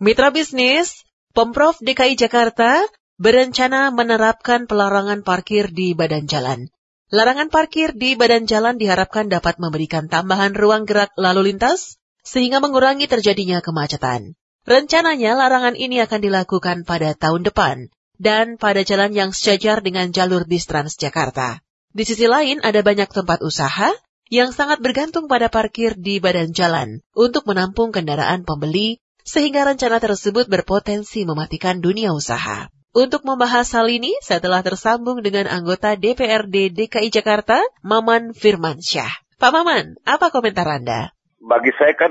Mitra bisnis, Pemprov DKI Jakarta berencana menerapkan pelarangan parkir di badan jalan. Larangan parkir di badan jalan diharapkan dapat memberikan tambahan ruang gerak lalu lintas sehingga mengurangi terjadinya kemacetan. Rencananya larangan ini akan dilakukan pada tahun depan dan pada jalan yang sejajar dengan jalur bis Transjakarta. Di sisi lain ada banyak tempat usaha yang sangat bergantung pada parkir di badan jalan untuk menampung kendaraan pembeli sehingga rencana tersebut berpotensi mematikan dunia usaha. Untuk membahas hal ini, saya telah tersambung dengan anggota DPRD DKI Jakarta, Maman Firmansyah. Pak Maman, apa komentar Anda? Bagi saya kan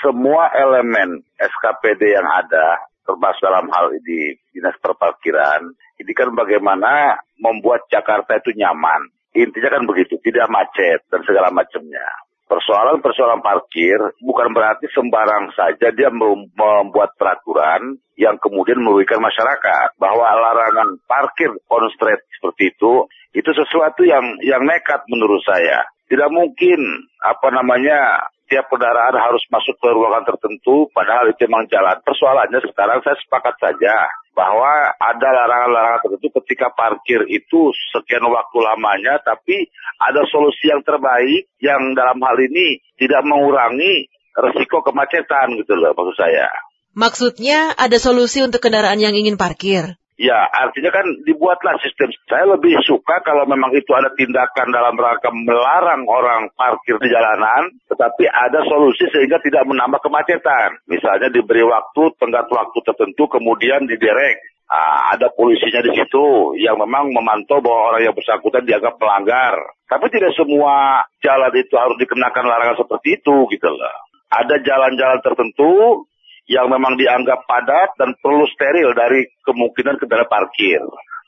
semua elemen SKPD yang ada, termasuk dalam hal ini dinas perparkiran, ini kan bagaimana membuat Jakarta itu nyaman. Intinya kan begitu, tidak macet dan segala macamnya persoalan-persoalan parkir bukan berarti sembarang saja dia membuat peraturan yang kemudian merugikan masyarakat. Bahwa larangan parkir on street seperti itu itu sesuatu yang yang nekat menurut saya. Tidak mungkin apa namanya tiap kendaraan harus masuk ke ruangan tertentu padahal itu memang jalan persoalannya sekarang saya sepakat saja bahwa ada larangan-larangan tertentu ketika parkir itu sekian waktu lamanya, tapi ada solusi yang terbaik yang dalam hal ini tidak mengurangi resiko kemacetan gitu loh maksud saya. Maksudnya ada solusi untuk kendaraan yang ingin parkir? Ya, artinya kan dibuatlah sistem. Saya lebih suka kalau memang itu ada tindakan dalam rangka melarang orang parkir di jalanan, tetapi ada solusi sehingga tidak menambah kemacetan. Misalnya diberi waktu, tenggat waktu tertentu, kemudian diderek. Nah, ada polisinya di situ yang memang memantau bahwa orang yang bersangkutan dianggap pelanggar. Tapi tidak semua jalan itu harus dikenakan larangan seperti itu gitu loh. Ada jalan-jalan tertentu yang memang dianggap padat dan perlu steril dari kemungkinan kendala parkir.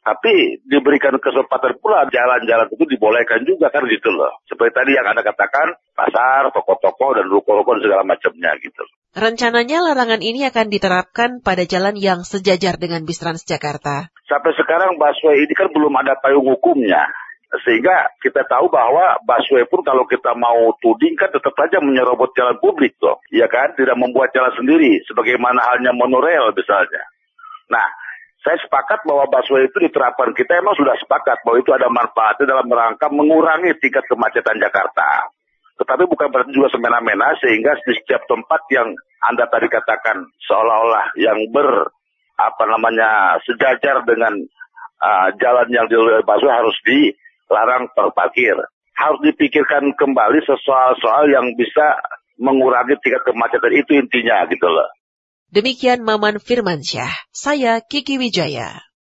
Tapi diberikan kesempatan pula jalan-jalan itu dibolehkan juga kan gitu loh. Seperti tadi yang Anda katakan, pasar, toko-toko, dan ruko-ruko dan segala macamnya gitu. Rencananya larangan ini akan diterapkan pada jalan yang sejajar dengan bis Transjakarta. Sampai sekarang busway ini kan belum ada payung hukumnya. Sehingga kita tahu bahwa busway pun kalau kita mau tuding kan tetap saja menyerobot jalan publik tuh. Ya kan? Tidak membuat jalan sendiri. Sebagaimana halnya monorail misalnya. Nah, saya sepakat bahwa busway itu diterapkan. Kita emang sudah sepakat bahwa itu ada manfaatnya dalam rangka mengurangi tingkat kemacetan Jakarta. Tetapi bukan berarti juga semena-mena sehingga di setiap tempat yang Anda tadi katakan seolah-olah yang ber apa namanya sejajar dengan uh, jalan yang dilalui busway harus di larang terparkir. Harus dipikirkan kembali soal-soal yang bisa mengurangi tingkat kemacetan itu intinya gitu loh. Demikian Maman Firmansyah, saya Kiki Wijaya.